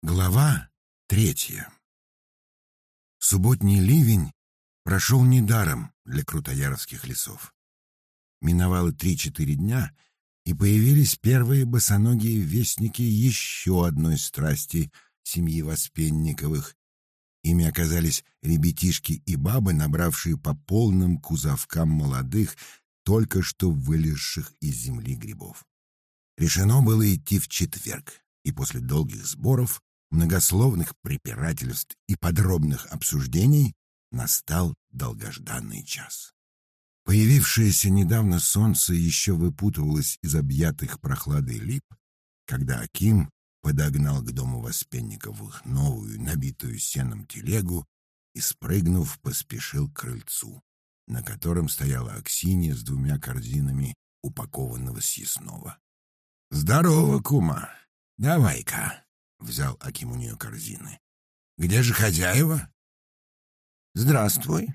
Глава третья. Субботний ливень прошел недаром для крутояровских лесов. Миновало три-четыре дня, и появились первые босоногие вестники еще одной страсти семьи Воспенниковых. Ими оказались ребятишки и бабы, набравшие по полным кузовкам молодых, только что вылезших из земли грибов. Решено было идти в четверг, и после долгих сборов многословных препирательств и подробных обсуждений настал долгожданный час. Появившееся недавно солнце еще выпутывалось из объятых прохладой лип, когда Аким подогнал к дому Воспенниковых новую, набитую сеном телегу и, спрыгнув, поспешил к крыльцу, на котором стояла Аксинья с двумя корзинами упакованного съестного. «Здорово, кума! Давай-ка!» — взял Аким у нее корзины. «Где же хозяева?» «Здравствуй.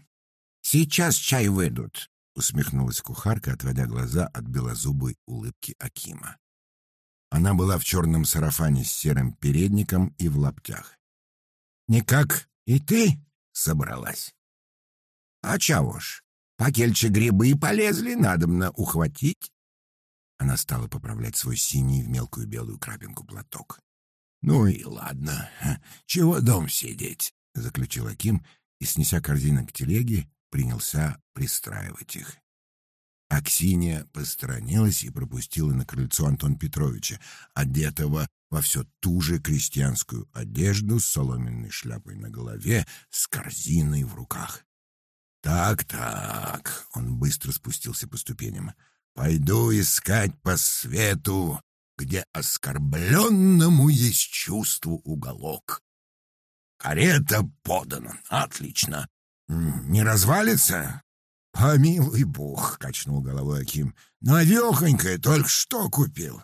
Сейчас чай выйдут», — усмехнулась кухарка, отводя глаза от белозубой улыбки Акима. Она была в черном сарафане с серым передником и в лаптях. «Никак и ты собралась?» «А чего ж, покельче грибы полезли, надобно ухватить». Она стала поправлять свой синий в мелкую белую крапинку платок. «Ну и ладно. Чего дом сидеть?» — заключил Аким и, снеся корзины к телеге, принялся пристраивать их. Аксинья посторонилась и пропустила на крыльцо Антон Петровича, одетого во все ту же крестьянскую одежду с соломенной шляпой на голове, с корзиной в руках. «Так-так», — он быстро спустился по ступеням, — «пойду искать по свету где оскорбленному есть чувство уголок. Карета подана. Отлично. Не развалится? Помилуй бог, качнул головой Аким. Новехонькая только что купил.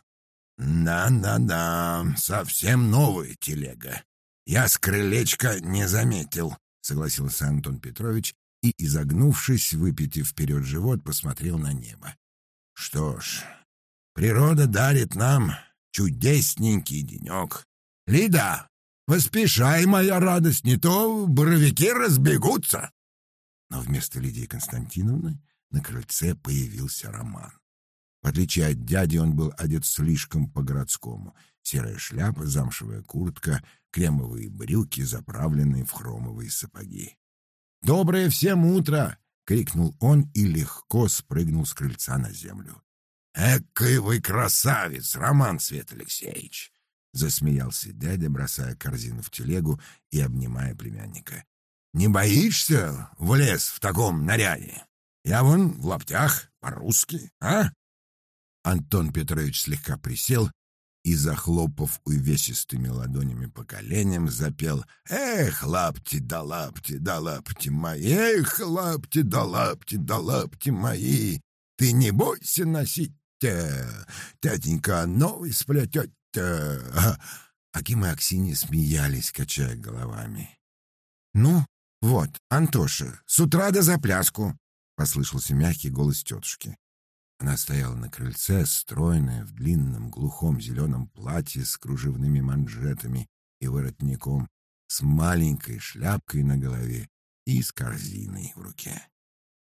Да-да-да, совсем новая телега. Я с крылечка не заметил, согласился Антон Петрович и, изогнувшись, выпитив вперед живот, посмотрел на небо. Что ж, Природа дарит нам чудесненький денек. Лида, поспешай, моя радость, не то боровики разбегутся. Но вместо Лидии Константиновны на крыльце появился Роман. В отличие от дяди, он был одет слишком по-городскому. Серая шляпа, замшевая куртка, кремовые брюки, заправленные в хромовые сапоги. «Доброе всем утро!» — крикнул он и легко спрыгнул с крыльца на землю. «Экой вы красавец, Роман Свет Алексеевич!» — засмеялся дядя, бросая корзину в телегу и обнимая племянника. «Не боишься в лес в таком наряде? Я вон в лаптях, по-русски, а?» Антон Петрович слегка присел и, захлопав увесистыми ладонями по коленям, запел «Эх, лапти да лапти да лапти мои, эх, лапти да лапти да лапти мои, ты не бойся носить тетя, тятенька новый сплетет. Аким и Аксинья смеялись, качая головами. «Ну, вот, Антоша, с утра до запляску!» — послышался мягкий голос тетушки. Она стояла на крыльце, стройная, в длинном, глухом зеленом платье с кружевными манжетами и воротником, с маленькой шляпкой на голове и с корзиной в руке.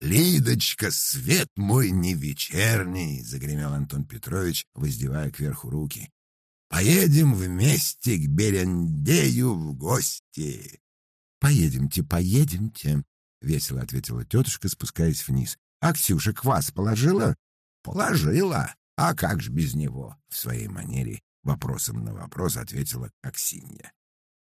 «Лидочка, свет мой не вечерний!» — загремел Антон Петрович, воздевая кверху руки. «Поедем вместе к Берендею в гости!» «Поедемте, поедемте!» — весело ответила тетушка, спускаясь вниз. «А Ксюша квас положила?» «Положила! А как ж без него?» — в своей манере вопросом на вопрос ответила Аксинья.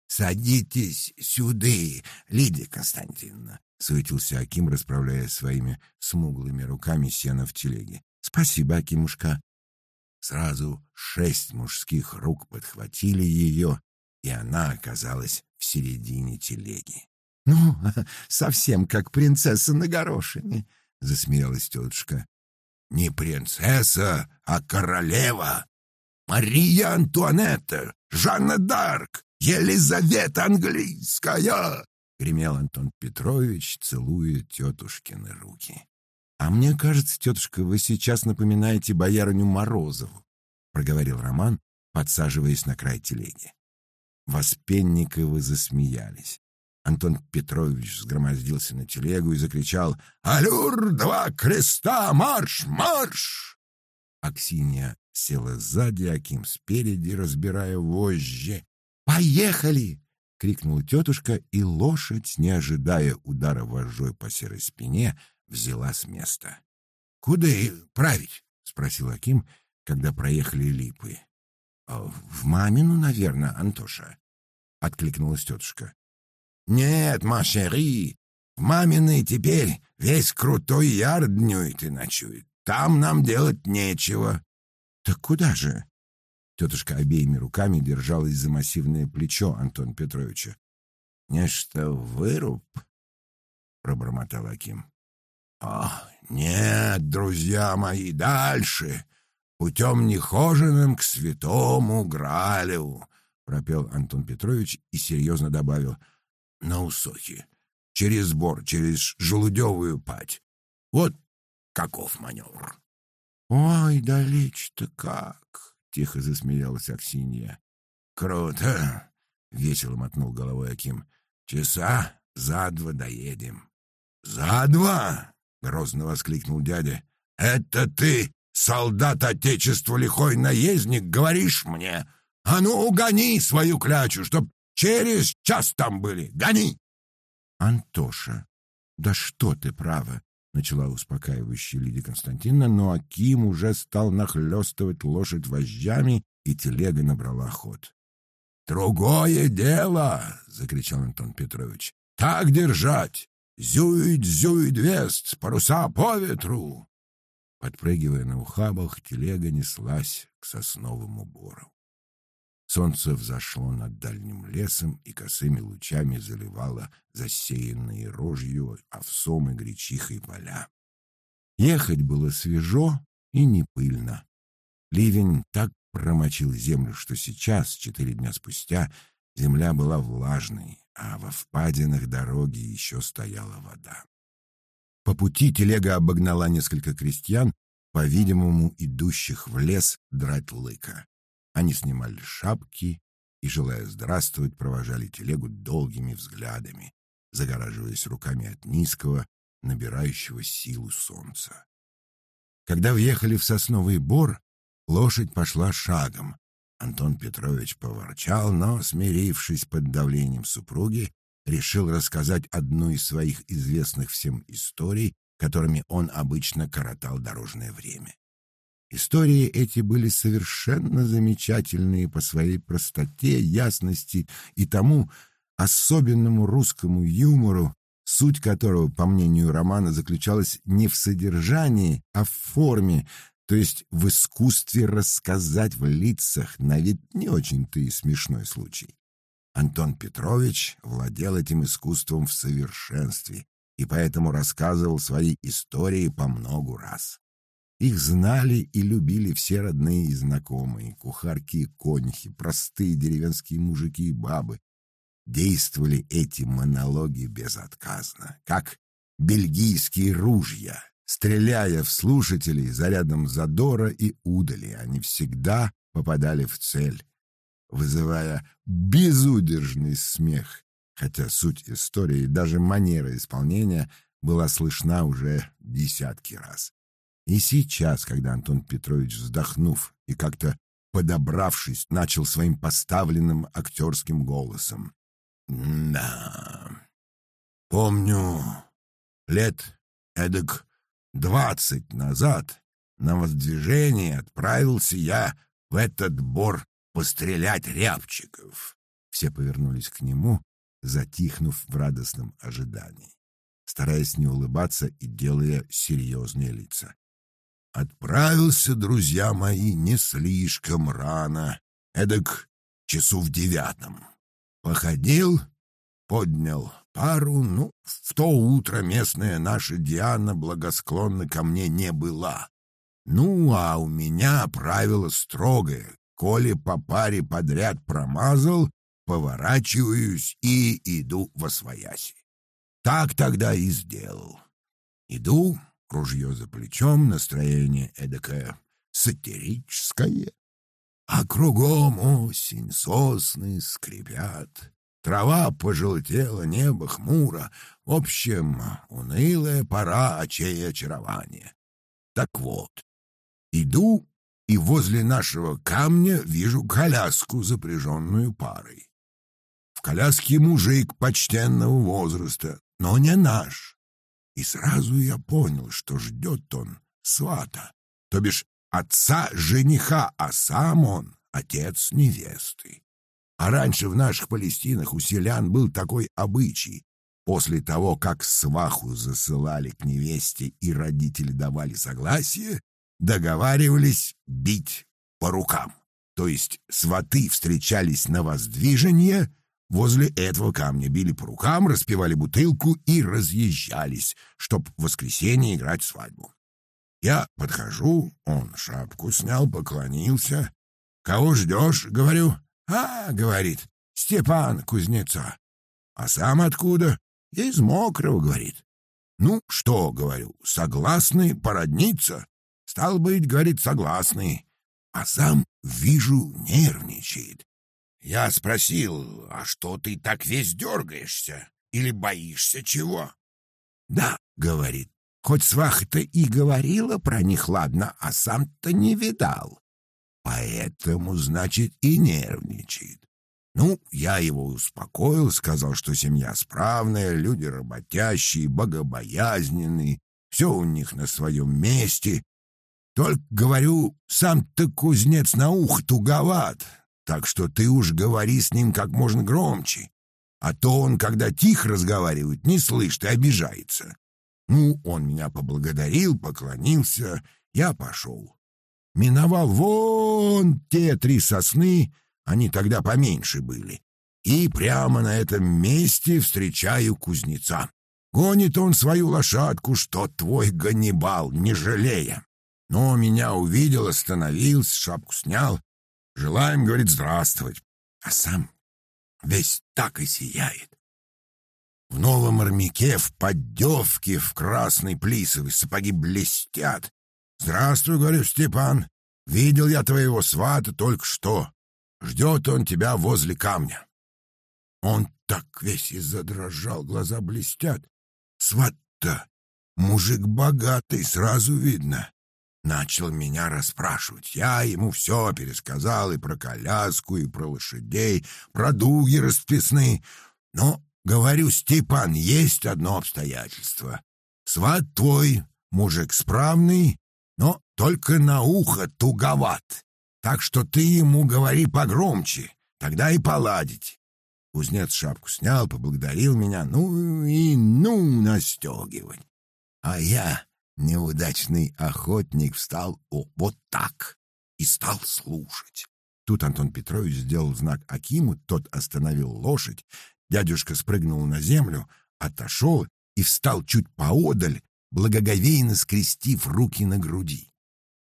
«Садитесь сюда, Лидия Константиновна!» — суетился Аким, расправляя своими смуглыми руками сено в телеге. «Спасибо, Акимушка». Сразу шесть мужских рук подхватили ее, и она оказалась в середине телеги. «Ну, совсем как принцесса на горошине», — засмеялась тетушка. «Не принцесса, а королева! Мария Антуанетта, Жанна Д'Арк, Елизавета Английская!» — гремел Антон Петрович, целуя тетушкины руки. «А мне кажется, тетушка, вы сейчас напоминаете боярыню Морозову», — проговорил Роман, подсаживаясь на край телеги. Воспенниковы засмеялись. Антон Петрович сгромоздился на телегу и закричал «Алюр, два креста, марш, марш!» Аксинья села сзади, Аким спереди, разбирая вожжи. «Поехали!» — крикнула тетушка, и лошадь, не ожидая удара вожжой по серой спине, взяла с места. «Куда править?» — спросил Аким, когда проехали липы. «В мамину, наверное, Антоша», — откликнулась тетушка. «Нет, машери, в маминой теперь весь крутой яр днюет и ночует. Там нам делать нечего». «Так куда же?» Тетушка обеими руками держалась за массивное плечо Антона Петровича. «Нечто выруб?» — пробормотал Аким. «Ах, нет, друзья мои, дальше, путем нехоженным к святому Гралю», — пропел Антон Петрович и серьезно добавил — на усохе, через бор, через желудевую пать. Вот каков маневр. — Ой, далече-то как! — тихо засмеялась Аксинья. — Круто! — весело мотнул головой Аким. — Часа за два доедем. — За два! — грозно воскликнул дядя. — Это ты, солдат Отечества лихой наездник, говоришь мне? А ну, гони свою клячу, чтоб Через час там были. Гони!» «Антоша, да что ты, право!» — начала успокаивающая Лидия Константиновна, но Аким уже стал нахлестывать лошадь вожжами, и телега набрала ход. «Другое дело!» — закричал Антон Петрович. «Так держать! Зюить, зюить, вест, паруса по ветру!» Подпрыгивая на ухабах, телега неслась к сосновому бору. Солнце взошло над дальним лесом и косыми лучами заливало засеянные рожью, овсом и гречихой поля. Ехать было свежо и не пыльно. Ливень так промочил землю, что сейчас, четыре дня спустя, земля была влажной, а во впадинах дороги еще стояла вода. По пути телега обогнала несколько крестьян, по-видимому, идущих в лес драть лыка. Они снимали шапки и, желая здравствовать, провожали телегу долгими взглядами, загораживаясь руками от низкого, набирающего силу солнца. Когда въехали в сосновый бор, лошадь пошла шагом. Антон Петрович поворчал, но, смирившись под давлением супруги, решил рассказать одну из своих известных всем историй, которыми он обычно коротал дорожное время. Истории эти были совершенно замечательные по своей простоте, ясности и тому особенному русскому юмору, суть которого, по мнению романа, заключалась не в содержании, а в форме, то есть в искусстве рассказать в лицах на вид не очень-то и смешной случай. Антон Петрович владел этим искусством в совершенстве и поэтому рассказывал свои истории по многу раз. Их знали и любили все родные и знакомые, кухарки и конюхи, простые деревенские мужики и бабы. Действовали эти монологи безотказно, как бельгийские ружья. Стреляя в слушателей зарядом задора и удали, они всегда попадали в цель, вызывая безудержный смех, хотя суть истории и даже манера исполнения была слышна уже десятки раз. И сейчас, когда Антон Петрович, вздохнув и как-то подобравшись, начал своим поставленным актерским голосом. «Да, помню, лет эдак двадцать назад на воздвижение отправился я в этот бор пострелять рябчиков». Все повернулись к нему, затихнув в радостном ожидании, стараясь не улыбаться и делая серьезные лица. Отправился, друзья мои, не слишком рано, эдак часу в девятом. Походил, поднял пару, ну, в то утро местная наша Диана благосклонна ко мне не была. Ну, а у меня правило строгое. Коли по паре подряд промазал, поворачиваюсь и иду во свояси. Так тогда и сделал. Иду, ружье за плечом, настроение эдакое сатирическое. А кругом осень, сосны скрипят. Трава пожелтела, небо хмуро. В общем, унылая пора очей очарования. Так вот, иду, и возле нашего камня вижу коляску, запряженную парой. В коляске мужик почтенного возраста, но не наш. И сразу я понял, что ждет он свата, то бишь отца жениха, а сам он отец невесты. А раньше в наших Палестинах у селян был такой обычай. После того, как сваху засылали к невесте и родители давали согласие, договаривались бить по рукам. То есть сваты встречались на воздвижение, возле этого камня били по рукам, распивали бутылку и разъезжались, чтоб в воскресенье играть свадьбу. Я подхожу, он шапку снял, поклонился. «Кого ждешь?» — говорю. «А, — говорит, — Степан Кузнеца». «А сам откуда?» «Из Мокрого», — говорит. «Ну, что, — говорю, — согласны породниться?» «Стал быть, — говорит, — согласны». А сам, вижу, нервничает. Я спросил, а что ты так весь дергаешься? Или боишься чего? «Да», — говорит, — «хоть сваха-то и говорила про них, ладно, а сам-то не видал. Поэтому, значит, и нервничает. Ну, я его успокоил, сказал, что семья справная, люди работящие, богобоязненные, все у них на своем месте. Только, говорю, сам-то кузнец на ух туговат, так что ты уж говори с ним как можно громче. А то он, когда тихо разговаривает, не слышит и обижается. Ну, он меня поблагодарил, поклонился, я пошел миновал вон те три сосны, они тогда поменьше были, и прямо на этом месте встречаю кузнеца. Гонит он свою лошадку, что твой Ганнибал, не жалея. Но меня увидел, остановился, шапку снял. Желаем, говорит, здравствовать. А сам весь так и сияет. В новом армяке, в поддевке, в красной плисовой сапоги блестят, «Здравствуй, — говорю, Степан. Видел я твоего свата только что. Ждет он тебя возле камня». Он так весь и задрожал, глаза блестят. Сват-то мужик богатый, сразу видно. Начал меня расспрашивать. Я ему все пересказал и про коляску, и про лошадей, про дуги расписные. Но, говорю, Степан, есть одно обстоятельство. Сват твой, мужик справный, но только на ухо туговат. Так что ты ему говори погромче, тогда и поладить. Кузнец шапку снял, поблагодарил меня, ну и ну настегивать. А я, неудачный охотник, встал вот так и стал слушать. Тут Антон Петрович сделал знак Акиму, тот остановил лошадь, дядюшка спрыгнул на землю, отошел и встал чуть поодаль, благоговейно скрестив руки на груди.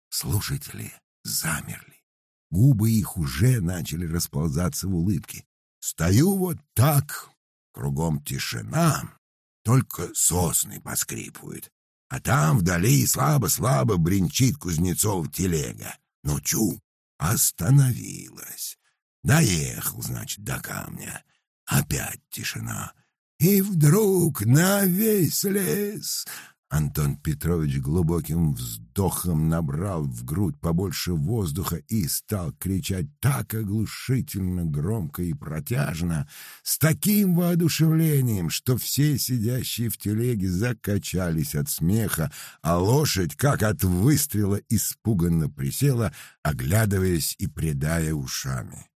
Слушатели замерли. Губы их уже начали расползаться в улыбке. Стою вот так, кругом тишина, только сосны поскрипывают. А там вдали слабо-слабо бренчит Кузнецов телега. Но чу, остановилась. Доехал, значит, до камня. Опять тишина. И вдруг на весь лес Антон Петрович глубоким вздохом набрал в грудь побольше воздуха и стал кричать так оглушительно, громко и протяжно, с таким воодушевлением, что все сидящие в телеге закачались от смеха, а лошадь, как от выстрела, испуганно присела, оглядываясь и придая ушами.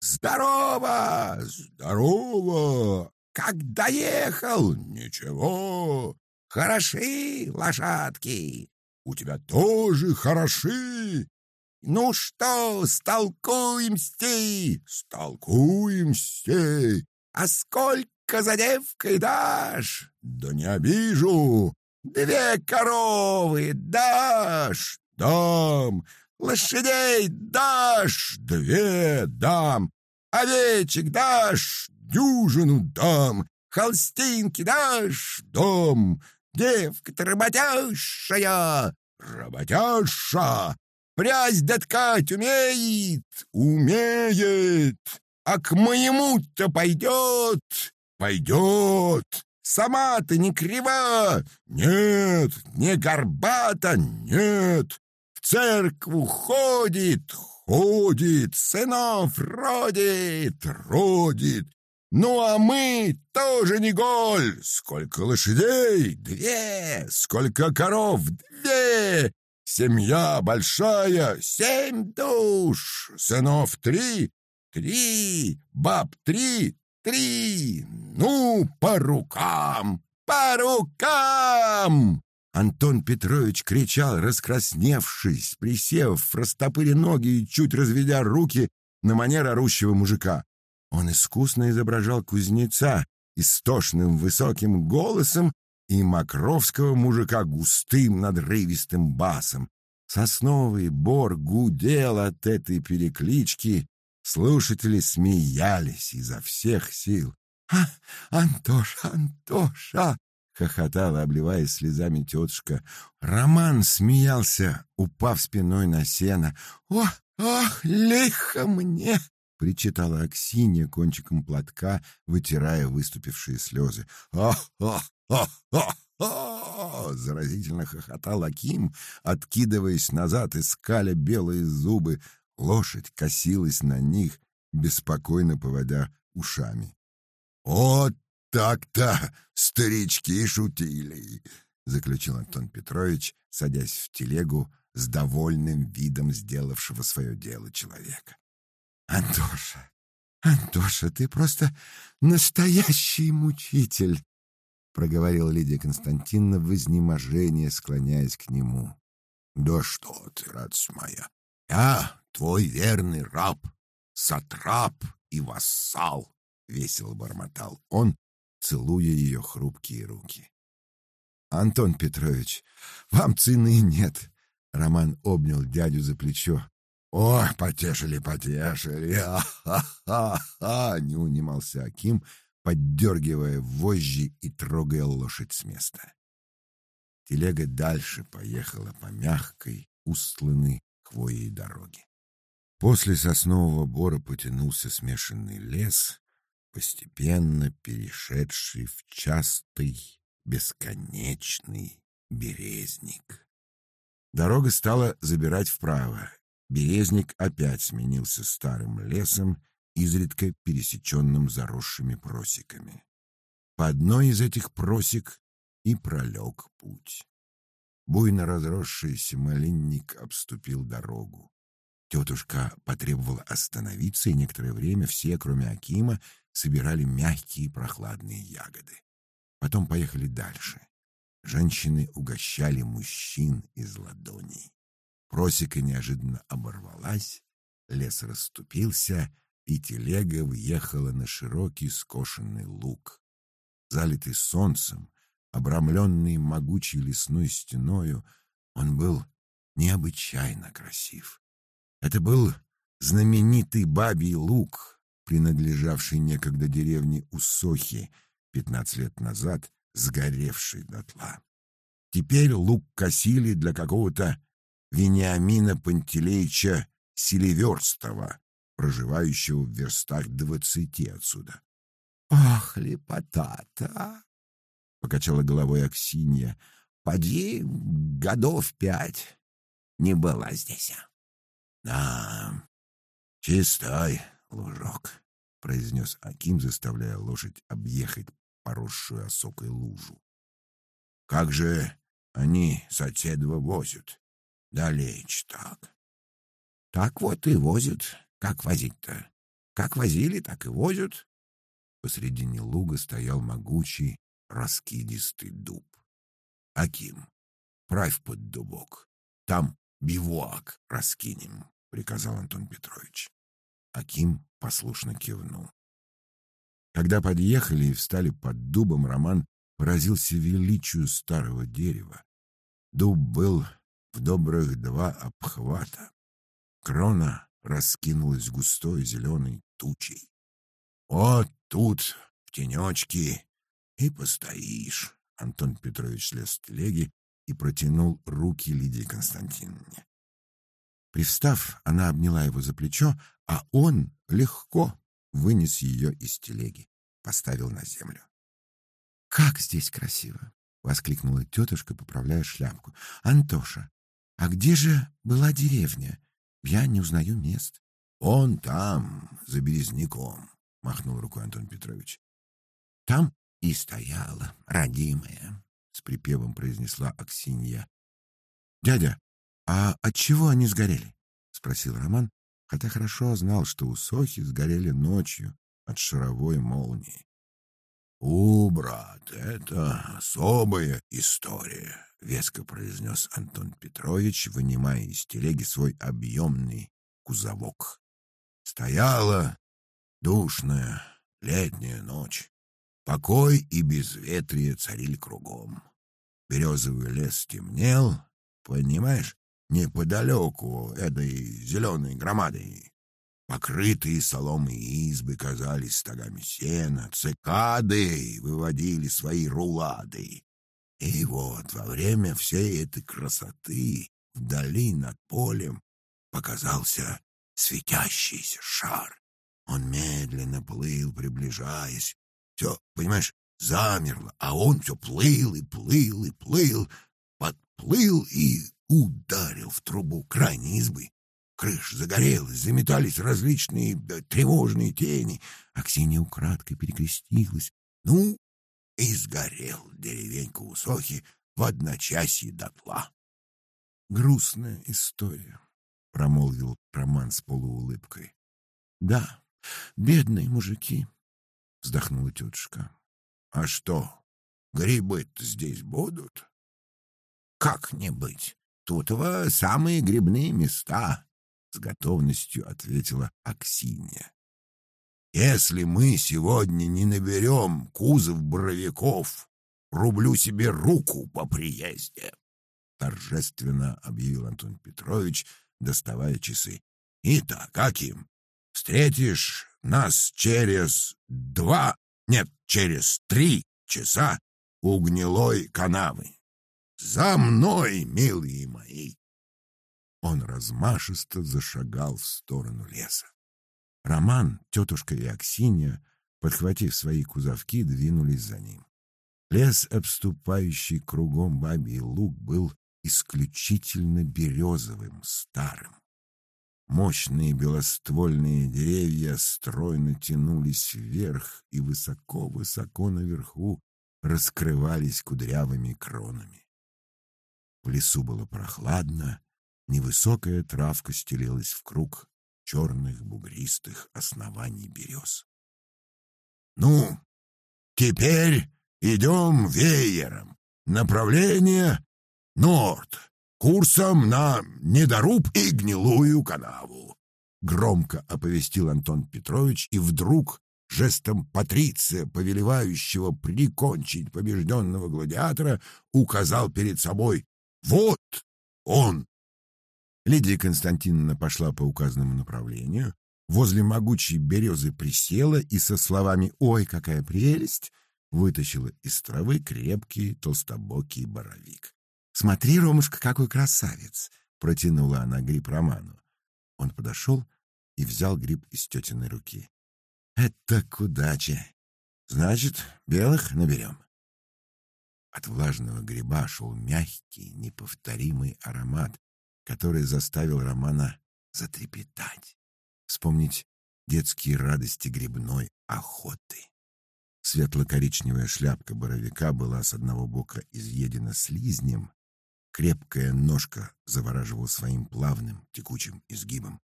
«Здорово! Здорово! Как доехал? Ничего! Хороши лошадки. У тебя тоже хороши. Ну что, столкуемся? Столкуемся. А сколько за девкой дашь? Да не обижу. Две коровы дашь? Дам. Лошадей дашь? Две дам. Овечек дашь? Дюжину дам. Холстинки дашь? Дом. Девка-то работящая, работяща, прясть да ткать умеет? Умеет. А к моему-то пойдет? Пойдет. Сама ты не крива? Нет. Не горбата? Нет. В церкву ходит? Ходит. Сынов родит? Родит. Ну, а мы тоже не голь. Сколько лошадей? Две. Сколько коров? Две. Семья большая. Семь душ. Сынов три. Три. Баб три. Три. Ну, по рукам. По рукам. Антон Петрович кричал, раскрасневшись, присев, растопыря ноги и чуть разведя руки на манер орущего мужика. Он искусно изображал кузнеца истошным высоким голосом и Макровского мужика густым надрывистым басом. Сосновый бор гудел от этой переклички, слушатели смеялись изо всех сил. «А, Антоша, Антоша!» — хохотала, обливаясь слезами тетушка. Роман смеялся, упав спиной на сено. «О, ах, лихо мне! — причитала Аксинья кончиком платка, вытирая выступившие слезы. «Ах-ах-ах-ах!» — заразительно хохотал Аким, откидываясь назад и скаля белые зубы. Лошадь косилась на них, беспокойно поводя ушами. «Вот так-то старички шутили!» — заключил Антон Петрович, садясь в телегу с довольным видом сделавшего свое дело человека. Антоша, Антоша, ты просто настоящий мучитель, проговорила Лидия Константиновна в изнеможении, склоняясь к нему. Да что ты, радость моя, я твой верный раб, сатрап и вассал, весело бормотал он, целуя ее хрупкие руки. Антон Петрович, вам цены нет. Роман обнял дядю за плечо. «О, потешили, потешили! А-ха-ха-ха!» — не унимался Аким, поддергивая вожжи и трогая лошадь с места. Телега дальше поехала по мягкой, устланной хвоей дороге. После соснового бора потянулся смешанный лес, постепенно перешедший в частый, бесконечный березник. Дорога стала забирать вправо, Березник опять сменился старым лесом, изредка пересеченным заросшими просеками. По одной из этих просек и пролег путь. Буйно разросшийся малинник обступил дорогу. Тетушка потребовала остановиться, и некоторое время все, кроме Акима, собирали мягкие прохладные ягоды. Потом поехали дальше. Женщины угощали мужчин из ладоней. Просека неожиданно оборвалась, лес расступился, и телега въехала на широкий скошенный луг. Залитый солнцем, обрамленный могучей лесной стеною, он был необычайно красив. Это был знаменитый бабий луг, принадлежавший некогда деревне Усохи, пятнадцать лет назад сгоревший дотла. Теперь луг косили для какого-то Вениамина Пантелеича Селиверстова, проживающего в верстах двадцати отсюда. — Ах, лепота-то! — покачала головой Аксинья. — Поди годов пять не была здесь. — Да, чистой лужок, — произнес Аким, заставляя лошадь объехать поросшую осокой лужу. — Как же они соседва возят? Далеч так. Так вот и возят. Как возить-то? Как возили, так и возят. Посредине луга стоял могучий, раскидистый дуб. Аким, правь под дубок. Там бивуак раскинем, — приказал Антон Петрович. Аким послушно кивнул. Когда подъехали и встали под дубом, Роман поразился величию старого дерева. Дуб был в добрых два обхвата. Крона раскинулась густой зеленой тучей. Вот тут, в тенечке, и постоишь. Антон Петрович слез с телеги и протянул руки Лидии Константиновне. Привстав, она обняла его за плечо, а он легко вынес ее из телеги, поставил на землю. «Как здесь красиво!» — воскликнула тетушка, поправляя шляпку. «Антоша, а где же была деревня? Я не узнаю мест». «Он там, за березняком», — махнул рукой Антон Петрович. «Там и стояла, родимая», — с припевом произнесла Аксинья. «Дядя, а от чего они сгорели?» — спросил Роман, хотя хорошо знал, что усохи сгорели ночью от шаровой молнии. «У, брат, это особая история», — веско произнес Антон Петрович, вынимая из телеги свой объемный кузовок. Стояла душная летняя ночь. Покой и безветрие царили кругом. Березовый лес темнел, понимаешь, неподалеку этой зеленой громадой. Покрытые соломой избы казались стогами сена, цикады выводили свои рулады. И вот во время всей этой красоты вдали над полем показался светящийся шар. Он медленно плыл, приближаясь. Все, понимаешь, замерло, а он все плыл и плыл и плыл, подплыл и ударил в трубу крайней избы. Крыша загорелась, заметались различные да, тревожные тени. Аксинья украдкой перекрестилась. Ну, и сгорел деревенька Усохи в одночасье дотла. Грустная история промолвил Роман с полуулыбкой. Да, бедные мужики, вздохнула тетушка. А что, грибы-то здесь будут? Как не быть? Тут во самые грибные места, с готовностью ответила Аксинья. Если мы сегодня не наберем кузов боровиков, рублю себе руку по приезде, торжественно объявил Антон Петрович, доставая часы. «Итак, каким? Встретишь нас через два, нет, через три часа у гнилой канавы. За мной, милые мои!» Он размашисто зашагал в сторону леса. Роман, тетушка и Аксинья, подхватив свои кузовки, двинулись за ним. Лес, обступающий кругом бабий луг, был исключительно березовым, старым. Мощные белоствольные деревья стройно тянулись вверх и высоко-высоко наверху раскрывались кудрявыми кронами. В лесу было прохладно, невысокая травка стелилась в круг черных бугристых оснований берез. — Ну, теперь идем веером. Направление Норд, курсом на недоруб и гнилую канаву. Громко оповестил Антон Петрович и вдруг жестом патриция, повелевающего прикончить побежденного гладиатора, указал перед собой «Вот он!». Лидия Константиновна пошла по указанному направлению, возле могучей березы присела и со словами «Ой, какая прелесть!» вытащила из травы крепкий толстобокий боровик. «Смотри, Ромушка, какой красавец!» — протянула она гриб Роману. Он подошел и взял гриб из тетиной руки. «Это к! Значит, белых наберем!» От влажного гриба шел мягкий, неповторимый аромат, который заставил Романа затрепетать, вспомнить детские радости грибной охоты. Светло-коричневая шляпка боровика была с одного бока изъедена слизнем, Крепкая ножка завораживала своим плавным, текучим изгибом.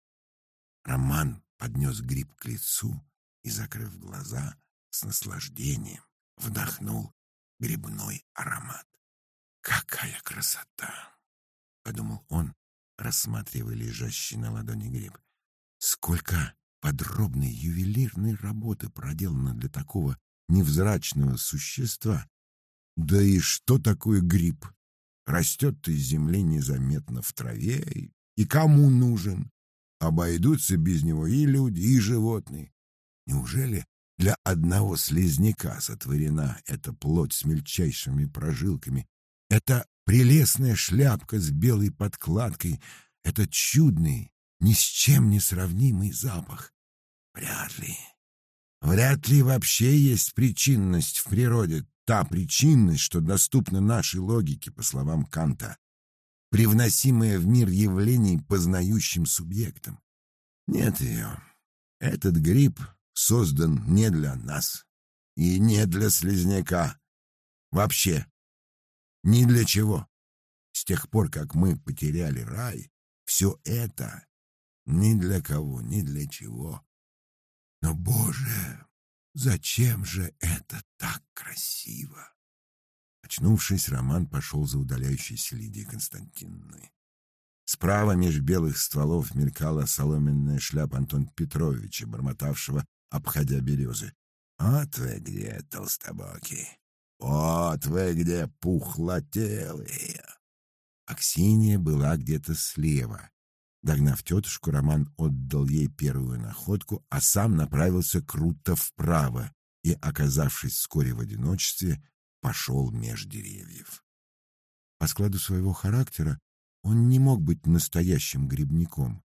Роман поднес гриб к лицу и, закрыв глаза, с наслаждением вдохнул грибной аромат. «Какая красота!» — подумал он, рассматривая лежащий на ладони гриб. «Сколько подробной ювелирной работы проделано для такого невзрачного существа! Да и что такое гриб? растет из земли незаметно в траве, и кому нужен? Обойдутся без него и люди, и животные. Неужели для одного слизняка сотворена эта плоть с мельчайшими прожилками, эта прелестная шляпка с белой подкладкой, этот чудный, ни с чем не сравнимый запах? Вряд ли. Вряд ли вообще есть причинность в природе, та причинность, что доступна нашей логике, по словам Канта, привносимая в мир явлений познающим субъектом. Нет ее. Этот гриб создан не для нас и не для слизняка. Вообще. Ни для чего. С тех пор, как мы потеряли рай, все это ни для кого, ни для чего. Но, Боже, зачем же это так красиво? Очнувшись, Роман пошел за удаляющейся Лидией Константиновной. Справа меж белых стволов мелькала соломенная шляпа Антон Петровича, бормотавшего, обходя березы. «Вот вы где, толстобоки! Вот вы где, пухлотелые!» Аксинья была где-то слева. Догнав тетушку, Роман отдал ей первую находку, а сам направился круто вправо и, оказавшись вскоре в одиночестве, пошел меж деревьев. По складу своего характера он не мог быть настоящим грибником.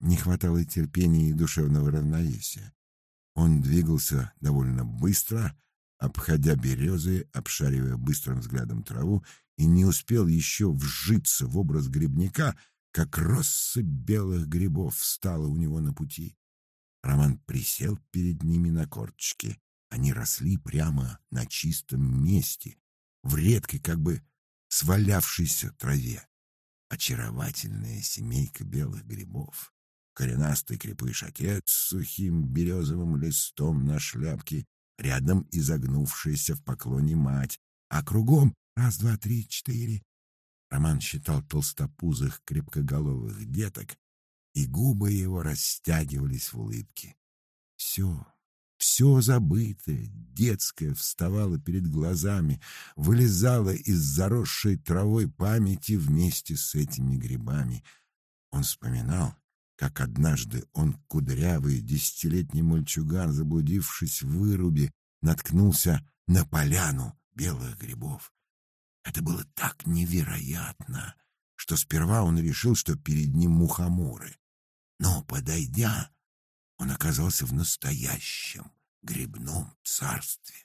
Не хватало терпения и душевного равновесия. Он двигался довольно быстро, обходя березы, обшаривая быстрым взглядом траву и не успел еще вжиться в образ грибника, как россыпь белых грибов встала у него на пути. Роман присел перед ними на корточки. Они росли прямо на чистом месте, в редкой, как бы свалявшейся траве. Очаровательная семейка белых грибов. Коренастый крепыш-отец с сухим березовым листом на шляпке, рядом изогнувшаяся в поклоне мать, а кругом Раз, два, три, четыре. Роман считал толстопузых крепкоголовых деток, и губы его растягивались в улыбке. Все, все забытое, детское вставало перед глазами, вылезало из заросшей травой памяти вместе с этими грибами. Он вспоминал, как однажды он, кудрявый десятилетний мальчуган, заблудившись в вырубе, наткнулся на поляну белых грибов. Это было так невероятно, что сперва он решил, что перед ним мухоморы. Но, подойдя, он оказался в настоящем грибном царстве.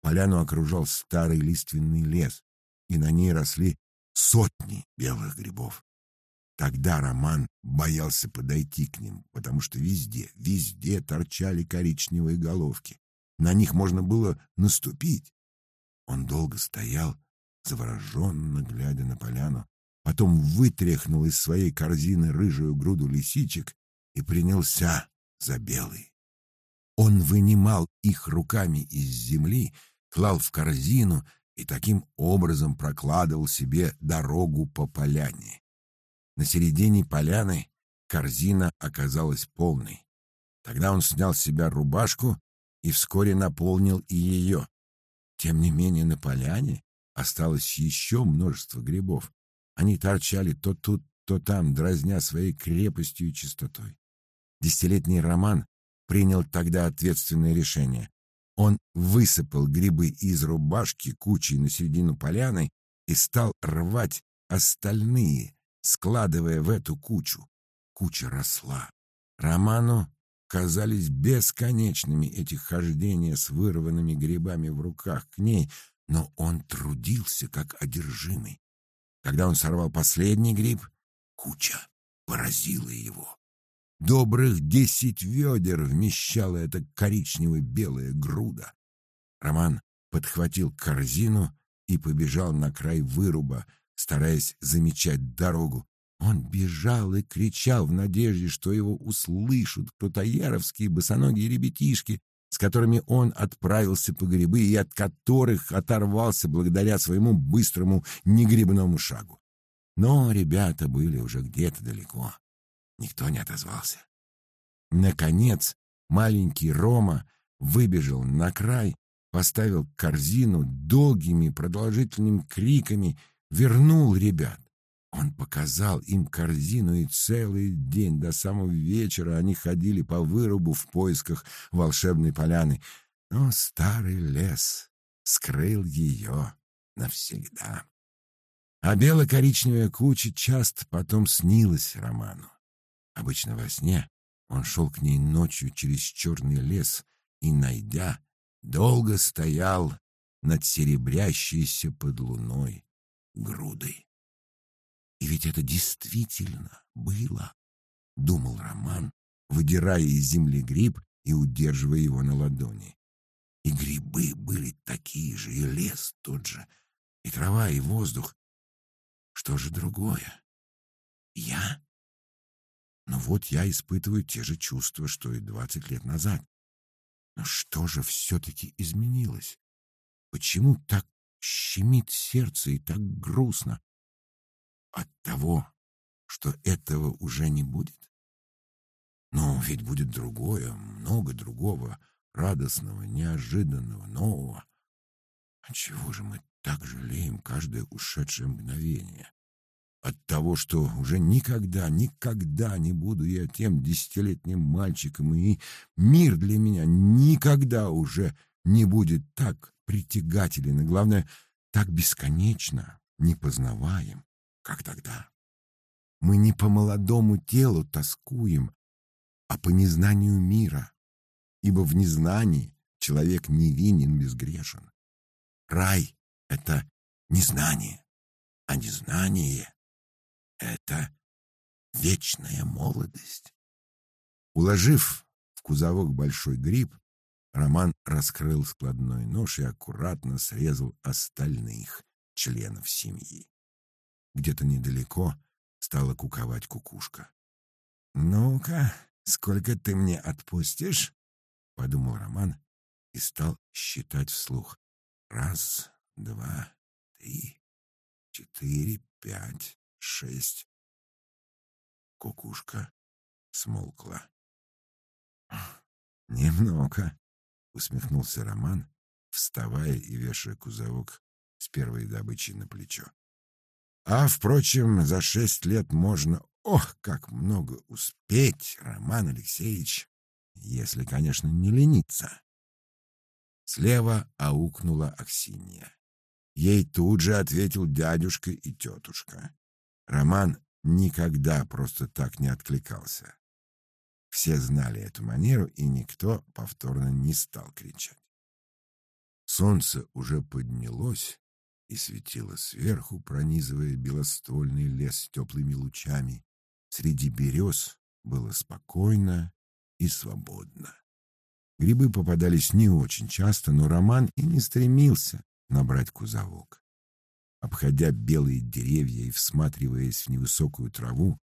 Поляну окружал старый лиственный лес, и на ней росли сотни белых грибов. Тогда Роман боялся подойти к ним, потому что везде, везде торчали коричневые головки. На них можно было наступить. Он долго стоял, завороженно глядя на поляну, потом вытряхнул из своей корзины рыжую груду лисичек и принялся за белый. Он вынимал их руками из земли, клал в корзину и таким образом прокладывал себе дорогу по поляне. На середине поляны корзина оказалась полной. Тогда он снял с себя рубашку и вскоре наполнил и ее. Тем не менее на поляне осталось еще множество грибов. Они торчали то тут, то там, дразня своей крепостью и чистотой. Десятилетний Роман принял тогда ответственное решение. Он высыпал грибы из рубашки кучей на середину поляны и стал рвать остальные, складывая в эту кучу. Куча росла. Роману казались бесконечными эти хождения с вырванными грибами в руках к ней, но он трудился как одержимый. Когда он сорвал последний гриб, куча поразила его. Добрых десять ведер вмещала эта коричнево-белая груда. Роман подхватил корзину и побежал на край выруба, стараясь замечать дорогу. Он бежал и кричал в надежде, что его услышат крутояровские босоногие ребятишки, с которыми он отправился по грибы и от которых оторвался благодаря своему быстрому негрибному шагу. Но ребята были уже где-то далеко. Никто не отозвался. Наконец, маленький Рома выбежал на край, поставил корзину долгими продолжительными криками, вернул ребят. Он показал им корзину, и целый день до самого вечера они ходили по вырубу в поисках волшебной поляны. Но старый лес скрыл ее навсегда. А бело-коричневая куча часто потом снилась Роману. Обычно во сне он шел к ней ночью через черный лес и, найдя, долго стоял над серебрящейся под луной грудой. И ведь это действительно было, — думал Роман, выдирая из земли гриб и удерживая его на ладони. И грибы были такие же, и лес тот же, и трава, и воздух. Что же другое? Я? Но вот я испытываю те же чувства, что и двадцать лет назад. Но что же все-таки изменилось? Почему так щемит сердце и так грустно? От того, что этого уже не будет? Но ведь будет другое, много другого, радостного, неожиданного, нового. Отчего же мы так жалеем каждое ушедшее мгновение? От того, что уже никогда, никогда не буду я тем десятилетним мальчиком, и мир для меня никогда уже не будет так притягателен, и, главное, так бесконечно непознаваем, как тогда. Мы не по молодому телу тоскуем, а по незнанию мира, ибо в незнании человек невинен, безгрешен. Рай — это незнание, а незнание — это вечная молодость. Уложив в кузовок большой гриб, Роман раскрыл складной нож и аккуратно срезал остальных членов семьи. Где-то недалеко стала куковать кукушка. «Ну-ка, сколько ты мне отпустишь?» — подумал Роман и стал считать вслух. «Раз, два, три, четыре, пять, шесть». Кукушка смолкла. «Немного», — усмехнулся Роман, вставая и вешая кузовок с первой добычей на плечо. А, впрочем, за шесть лет можно, ох, как много успеть, Роман Алексеевич, если, конечно, не лениться. Слева аукнула Аксинья. Ей тут же ответил дядюшка и тетушка. Роман никогда просто так не откликался. Все знали эту манеру, и никто повторно не стал кричать. Солнце уже поднялось и светило сверху, пронизывая белоствольный лес теплыми лучами. Среди берез было спокойно и свободно. Грибы попадались не очень часто, но Роман и не стремился набрать кузовок. Обходя белые деревья и всматриваясь в невысокую траву,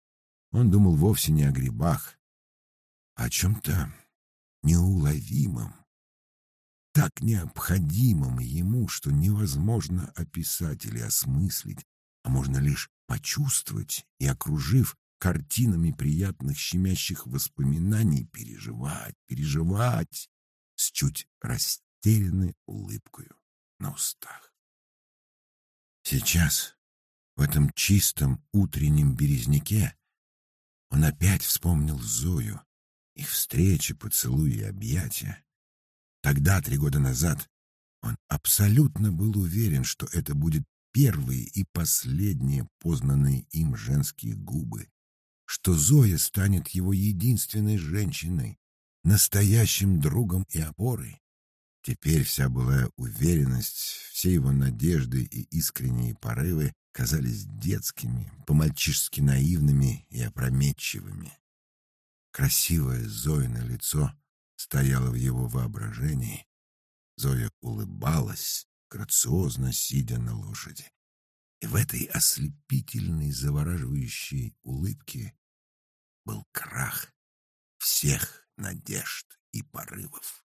он думал вовсе не о грибах, о чем-то неуловимом, так необходимом ему, что невозможно описать или осмыслить, а можно лишь почувствовать и, окружив картинами приятных щемящих воспоминаний, переживать, переживать с чуть растерянной улыбкою на устах. Сейчас, в этом чистом утреннем березняке, он опять вспомнил Зою, их встречи, поцелуи и объятия. Тогда, три года назад, он абсолютно был уверен, что это будет первые и последние познанные им женские губы, что Зоя станет его единственной женщиной, настоящим другом и опорой. Теперь вся была уверенность, все его надежды и искренние порывы казались детскими, по-мальчишески наивными и опрометчивыми. Красивое Зоино лицо стояло в его воображении. Зоя улыбалась, грациозно сидя на лошади. И в этой ослепительной, завораживающей улыбке был крах всех надежд и порывов.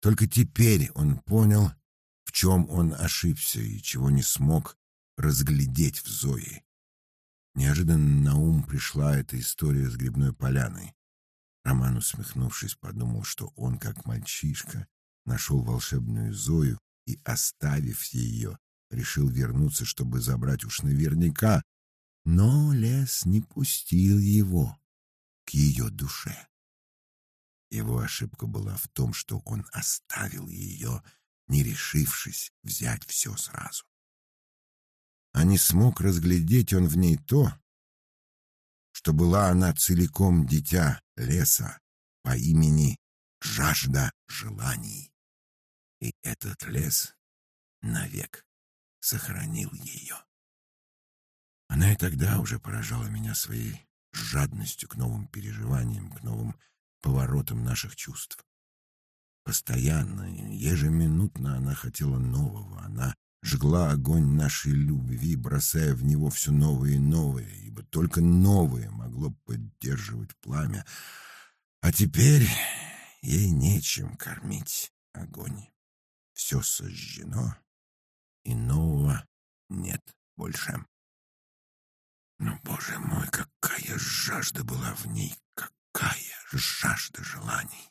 Только теперь он понял, в чем он ошибся и чего не смог разглядеть в Зое. Неожиданно на ум пришла эта история с грибной поляной. Роман, усмехнувшись, подумал, что он, как мальчишка, нашел волшебную Зою и, оставив ее, решил вернуться, чтобы забрать уж наверняка. Но лес не пустил его к ее душе. Его ошибка была в том, что он оставил ее, не решившись взять все сразу. А не смог разглядеть он в ней то, что была она целиком дитя леса по имени Жажда желаний. И этот лес навек сохранил ее. Она и тогда уже поражала меня своей жадностью к новым переживаниям, к новым поворотам наших чувств. Постоянно, ежеминутно она хотела нового, она жгла огонь нашей любви, бросая в него все новое и новое, ибо только новое могло поддерживать пламя. А теперь ей нечем кормить огонь. Все сожжено, и нового нет больше. Но, боже мой, какая жажда была в ней, какая жажда желаний!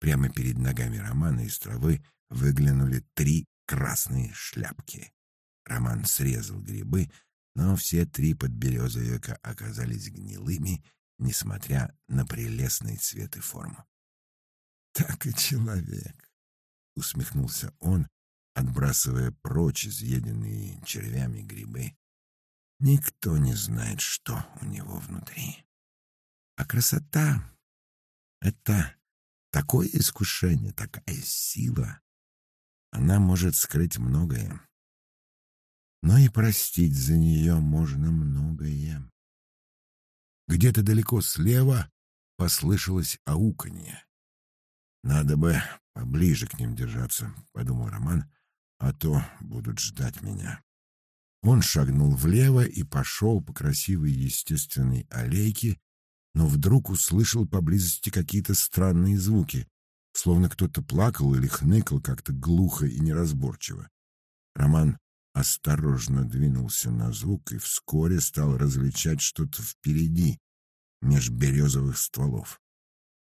Прямо перед ногами Романа из травы выглянули три красные шляпки. Роман срезал грибы, но все три подберезовика оказались гнилыми, несмотря на прелестный цвет и форму. «Так и человек», — усмехнулся он, отбрасывая прочь изъеденные червями грибы. «Никто не знает, что у него внутри. А красота — это такое искушение, такая сила, она может скрыть многое. Но и простить за нее можно многое. Где-то далеко слева послышалось ауканье. «Надо бы поближе к ним держаться», — подумал Роман, — «а то будут ждать меня». Он шагнул влево и пошел по красивой естественной аллейке, но вдруг услышал поблизости какие-то странные звуки словно кто-то плакал или хныкал как-то глухо и неразборчиво. Роман осторожно двинулся на звук и вскоре стал различать что-то впереди, меж березовых стволов.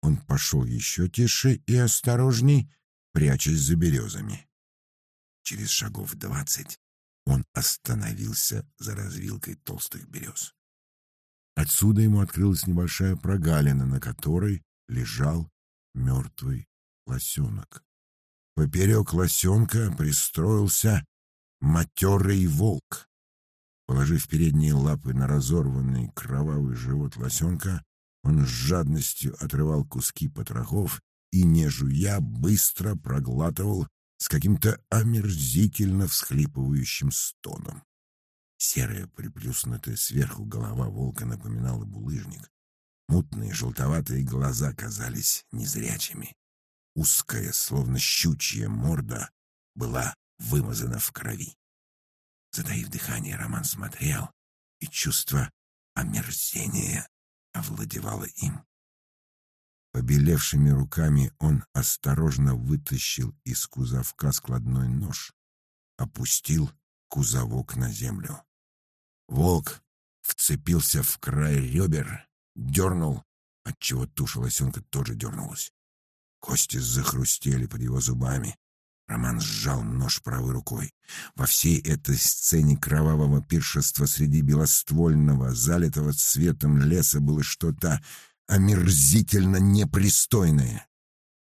Он пошел еще тише и осторожней, прячась за березами. Через шагов двадцать он остановился за развилкой толстых берез. Отсюда ему открылась небольшая прогалина, на которой лежал мертвый лосенок. Поперек лосенка пристроился матерый волк. Положив передние лапы на разорванный кровавый живот лосенка, он с жадностью отрывал куски потрохов и, не жуя, быстро проглатывал с каким-то омерзительно всхлипывающим стоном. Серая, приплюснутая сверху голова волка напоминала булыжник. Мутные желтоватые глаза казались незрячими. Узкая, словно щучья морда была вымазана в крови. Затаив дыхание, Роман смотрел, и чувство омерзения овладевало им. Побелевшими руками он осторожно вытащил из кузовка складной нож, опустил кузовок на землю. Волк вцепился в край ребер, дернул, отчего туша лосенка тоже дернулась. Кости захрустели под его зубами. Роман сжал нож правой рукой. Во всей этой сцене кровавого пиршества среди белоствольного, залитого цветом леса было что-то омерзительно непристойное.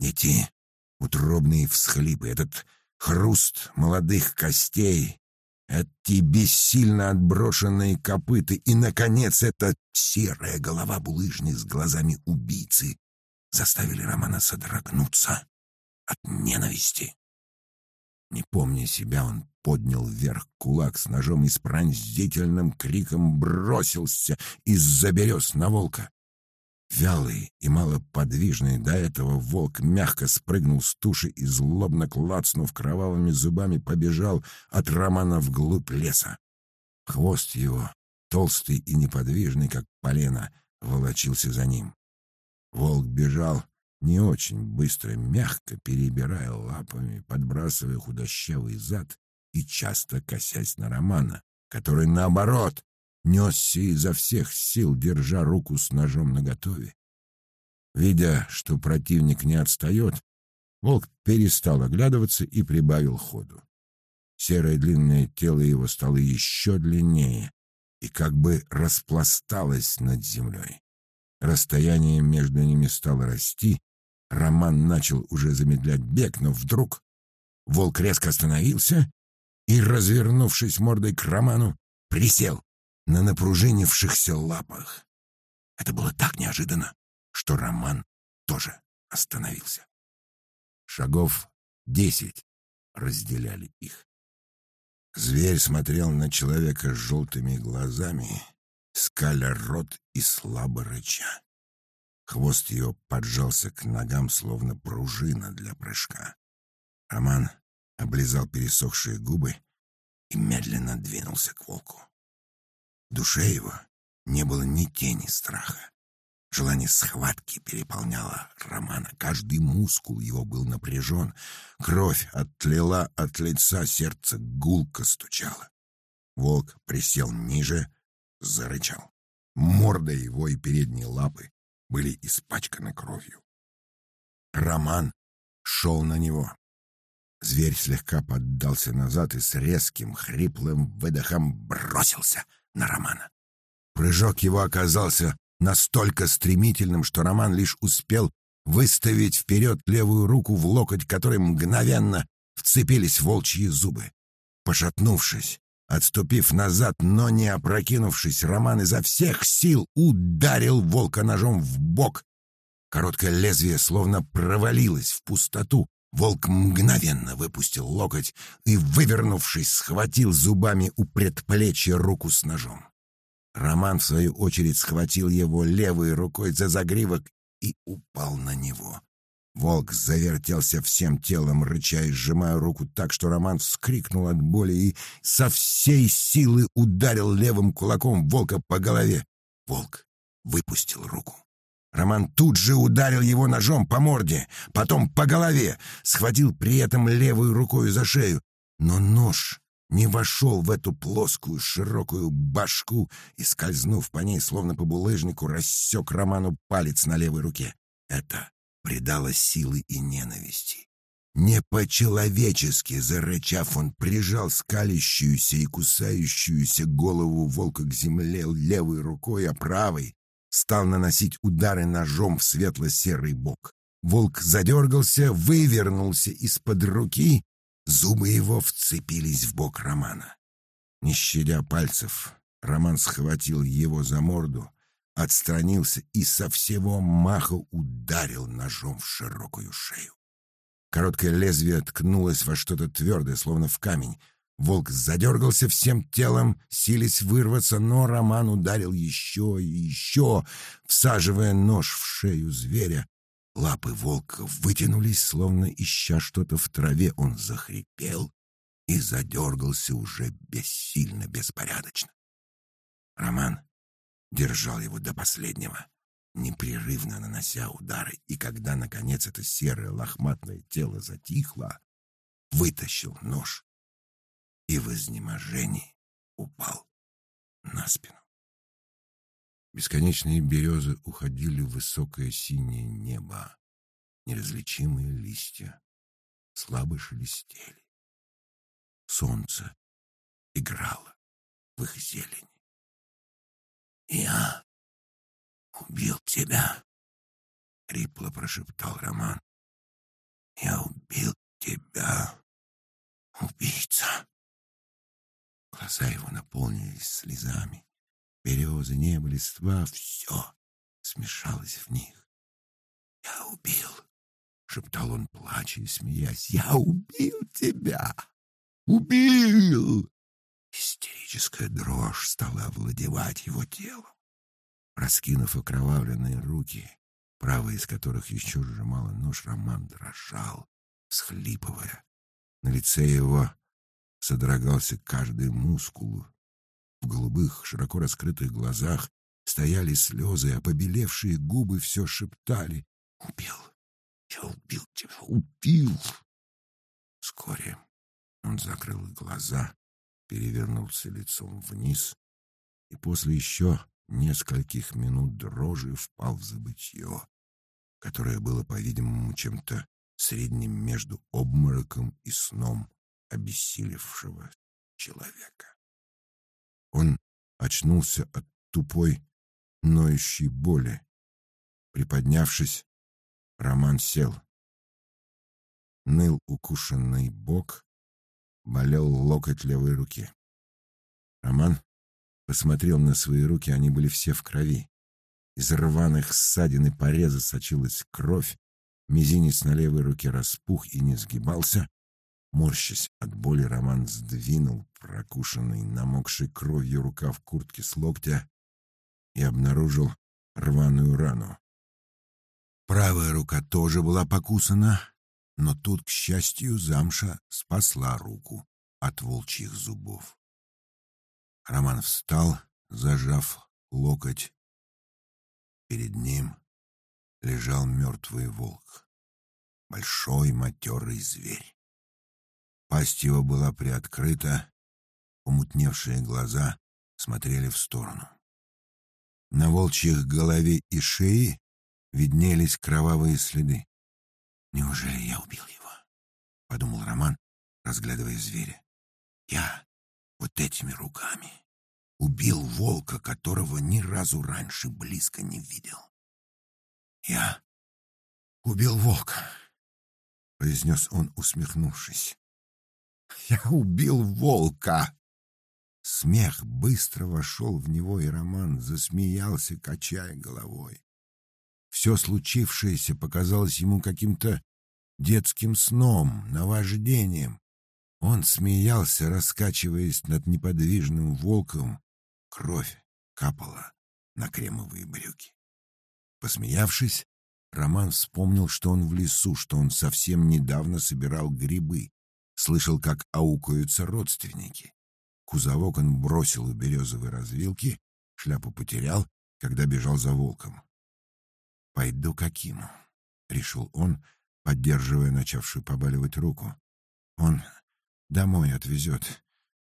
Эти утробные всхлипы, этот хруст молодых костей, эти бессильно отброшенные копыты и, наконец, эта серая голова булыжник с глазами убийцы, заставили Романа содрогнуться от ненависти. Не помня себя, он поднял вверх кулак с ножом и с пронзительным криком бросился из-за берез на волка. Вялый и малоподвижный до этого волк мягко спрыгнул с туши и, злобно клацнув кровавыми зубами, побежал от Романа вглубь леса. Хвост его, толстый и неподвижный, как полено, волочился за ним. Волк бежал не очень быстро, мягко перебирая лапами, подбрасывая худощавый зад и часто косясь на Романа, который, наоборот, несся изо всех сил, держа руку с ножом наготове. Видя, что противник не отстает, волк перестал оглядываться и прибавил ходу. Серое длинное тело его стало еще длиннее и как бы распласталось над землей. Расстояние между ними стало расти. Роман начал уже замедлять бег, но вдруг волк резко остановился и, развернувшись мордой к Роману, присел на напружинившихся лапах. Это было так неожиданно, что Роман тоже остановился. Шагов десять разделяли их. Зверь смотрел на человека с желтыми глазами, скаля рот и слабо рыча. Хвост ее поджался к ногам, словно пружина для прыжка. Роман облизал пересохшие губы и медленно двинулся к волку. В душе его не было ни тени страха. Желание схватки переполняло Романа. Каждый мускул его был напряжен. Кровь отлила от лица, сердце гулко стучало. Волк присел ниже, зарычал. Морда его и передние лапы были испачканы кровью. Роман шел на него. Зверь слегка поддался назад и с резким, хриплым выдохом бросился на Романа. Прыжок его оказался настолько стремительным, что Роман лишь успел выставить вперед левую руку в локоть, которой мгновенно вцепились волчьи зубы. Пошатнувшись, отступив назад, но не опрокинувшись, Роман изо всех сил ударил волка ножом в бок. Короткое лезвие словно провалилось в пустоту. Волк мгновенно выпустил локоть и, вывернувшись, схватил зубами у предплечья руку с ножом. Роман, в свою очередь, схватил его левой рукой за загривок и упал на него. Волк завертелся всем телом, рыча и сжимая руку так, что Роман вскрикнул от боли и со всей силы ударил левым кулаком волка по голове. Волк выпустил руку. Роман тут же ударил его ножом по морде, потом по голове, схватил при этом левой рукой за шею. Но нож не вошел в эту плоскую широкую башку и, скользнув по ней, словно по булыжнику, рассек Роману палец на левой руке. Это придало силы и ненависти. Не по-человечески зарычав, он прижал скалящуюся и кусающуюся голову волка к земле левой рукой, а правой стал наносить удары ножом в светло-серый бок. Волк задергался, вывернулся из-под руки Зубы его вцепились в бок Романа. Не щадя пальцев, Роман схватил его за морду, отстранился и со всего маха ударил ножом в широкую шею. Короткое лезвие ткнулось во что-то твердое, словно в камень. Волк задергался всем телом, силясь вырваться, но Роман ударил еще и еще, всаживая нож в шею зверя, Лапы волка вытянулись, словно ища что-то в траве. Он захрипел и задергался уже бессильно, беспорядочно. Роман держал его до последнего, непрерывно нанося удары, и когда, наконец, это серое лохматное тело затихло, вытащил нож и в изнеможении упал на спину. Бесконечные березы уходили в высокое синее небо. Неразличимые листья слабо шелестели. Солнце играло в их зелени. «Я убил тебя», — хрипло прошептал Роман. «Я убил тебя, убийца». Глаза его наполнились слезами березы, небо, листва — все смешалось в них. «Я убил!» — шептал он, плача и смеясь. «Я убил тебя! Убил!» Истерическая дрожь стала овладевать его телом. Раскинув окровавленные руки, правая из которых еще сжимала нож, Роман дрожал, схлипывая. На лице его содрогался каждый мускул, в голубых, широко раскрытых глазах стояли слезы, а побелевшие губы все шептали «Убил! Я убил тебя! Убил!» Вскоре он закрыл глаза, перевернулся лицом вниз и после еще нескольких минут дрожи впал в забытье, которое было, по-видимому, чем-то средним между обмороком и сном обессилевшего человека. Он очнулся от тупой, ноющей боли. Приподнявшись, Роман сел. Ныл укушенный бок, болел локоть левой руки. Роман посмотрел на свои руки, они были все в крови. Из рваных ссадин и пореза сочилась кровь, мизинец на левой руке распух и не сгибался. Морщась от боли, Роман сдвинул прокушенный, намокшей кровью рукав куртки с локтя и обнаружил рваную рану. Правая рука тоже была покусана, но тут, к счастью, замша спасла руку от волчьих зубов. Роман встал, зажав локоть. Перед ним лежал мертвый волк, большой матерый зверь. Пасть его была приоткрыта, помутневшие глаза смотрели в сторону. На волчьих голове и шее виднелись кровавые следы. «Неужели я убил его?» — подумал Роман, разглядывая зверя. «Я вот этими руками убил волка, которого ни разу раньше близко не видел. Я убил волка, произнес он, усмехнувшись. Я убил волка. Смех быстро вошел в него, и Роман засмеялся, качая головой. Все случившееся показалось ему каким-то детским сном, наваждением. Он смеялся, раскачиваясь над неподвижным волком. Кровь капала на кремовые брюки. Посмеявшись, Роман вспомнил, что он в лесу, что он совсем недавно собирал грибы, слышал, как аукаются родственники. Кузовок он бросил у березовой развилки, шляпу потерял, когда бежал за волком. «Пойду к Акиму», — решил он, поддерживая начавшую побаливать руку. «Он домой отвезет.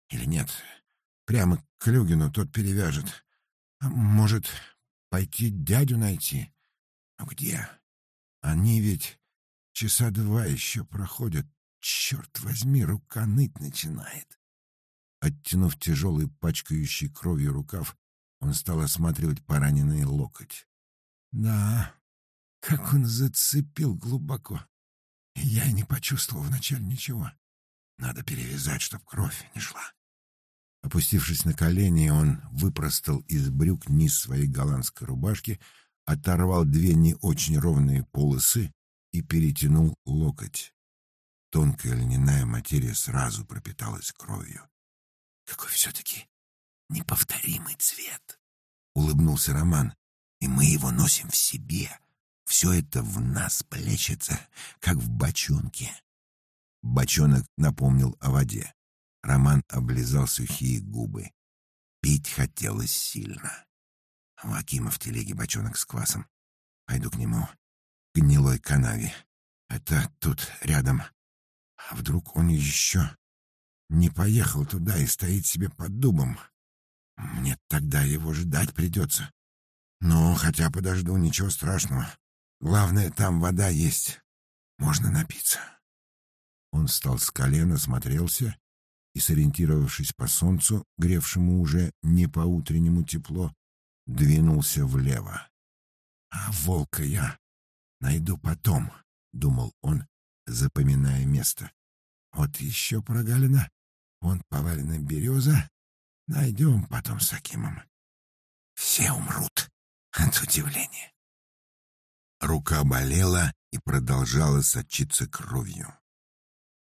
Или нет, прямо к Клюгину тот перевяжет. А может, пойти дядю найти? Ну где? Они ведь часа два еще проходят. Черт возьми, рука ныть начинает. Оттянув тяжелый, пачкающий кровью рукав, он стал осматривать пораненный локоть. Да, как он зацепил глубоко. Я и не почувствовал вначале ничего. Надо перевязать, чтоб кровь не шла. Опустившись на колени, он выпростал из брюк низ своей голландской рубашки, оторвал две не очень ровные полосы и перетянул локоть. Тонкая льняная материя сразу пропиталась кровью. «Какой все-таки неповторимый цвет!» — улыбнулся Роман. «И мы его носим в себе. Все это в нас плещется, как в бочонке. Бочонок напомнил о воде. Роман облизал сухие губы. Пить хотелось сильно. У Акима в телеге бочонок с квасом. Пойду к нему. К гнилой канаве. Это тут, рядом. А вдруг он еще не поехал туда и стоит себе под дубом? Мне тогда его ждать придется. Ну, хотя подожду, ничего страшного. Главное, там вода есть. Можно напиться. Он встал с колена, смотрелся и, сориентировавшись по солнцу, гревшему уже не по-утреннему тепло, двинулся влево. «А волка я найду потом», — думал он, запоминая место. «Вот еще прогалина, вон повалена береза, найдем потом с Акимом. Все умрут от удивления». Рука болела и продолжала сочиться кровью.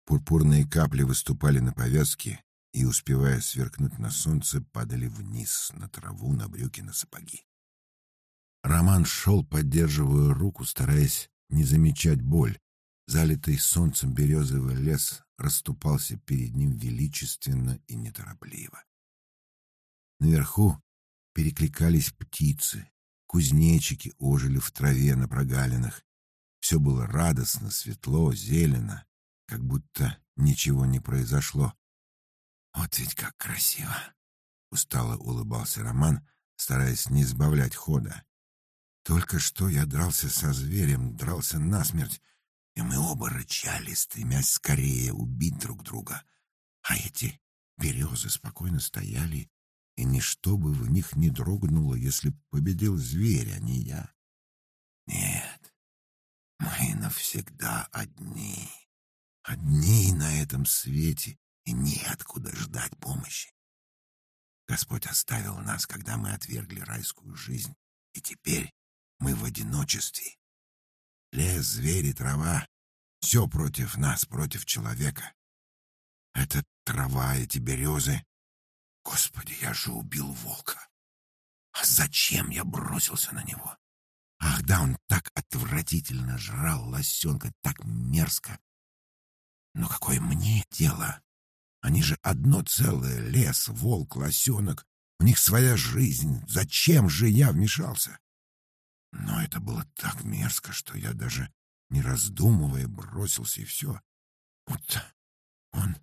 Пурпурные капли выступали на повязке и, успевая сверкнуть на солнце, падали вниз, на траву, на брюки, на сапоги. Роман шел, поддерживая руку, стараясь не замечать боль. Залитый солнцем березовый лес расступался перед ним величественно и неторопливо. Наверху перекликались птицы, кузнечики ожили в траве на прогалинах. Все было радостно, светло, зелено как будто ничего не произошло. «Вот ведь как красиво!» — устало улыбался Роман, стараясь не избавлять хода. «Только что я дрался со зверем, дрался насмерть, и мы оба рычали, стремясь скорее убить друг друга. А эти березы спокойно стояли, и ничто бы в них не дрогнуло, если б победил зверь, а не я. Нет, мы навсегда одни» одни на этом свете и неоткуда ждать помощи. Господь оставил нас, когда мы отвергли райскую жизнь, и теперь мы в одиночестве. Лес, звери, трава — все против нас, против человека. Это трава, эти березы. Господи, я же убил волка. А зачем я бросился на него? Ах да, он так отвратительно жрал лосенка, так мерзко. Но какое мне дело? Они же одно целое — лес, волк, лосенок. У них своя жизнь. Зачем же я вмешался? Но это было так мерзко, что я даже, не раздумывая, бросился, и все. Вот он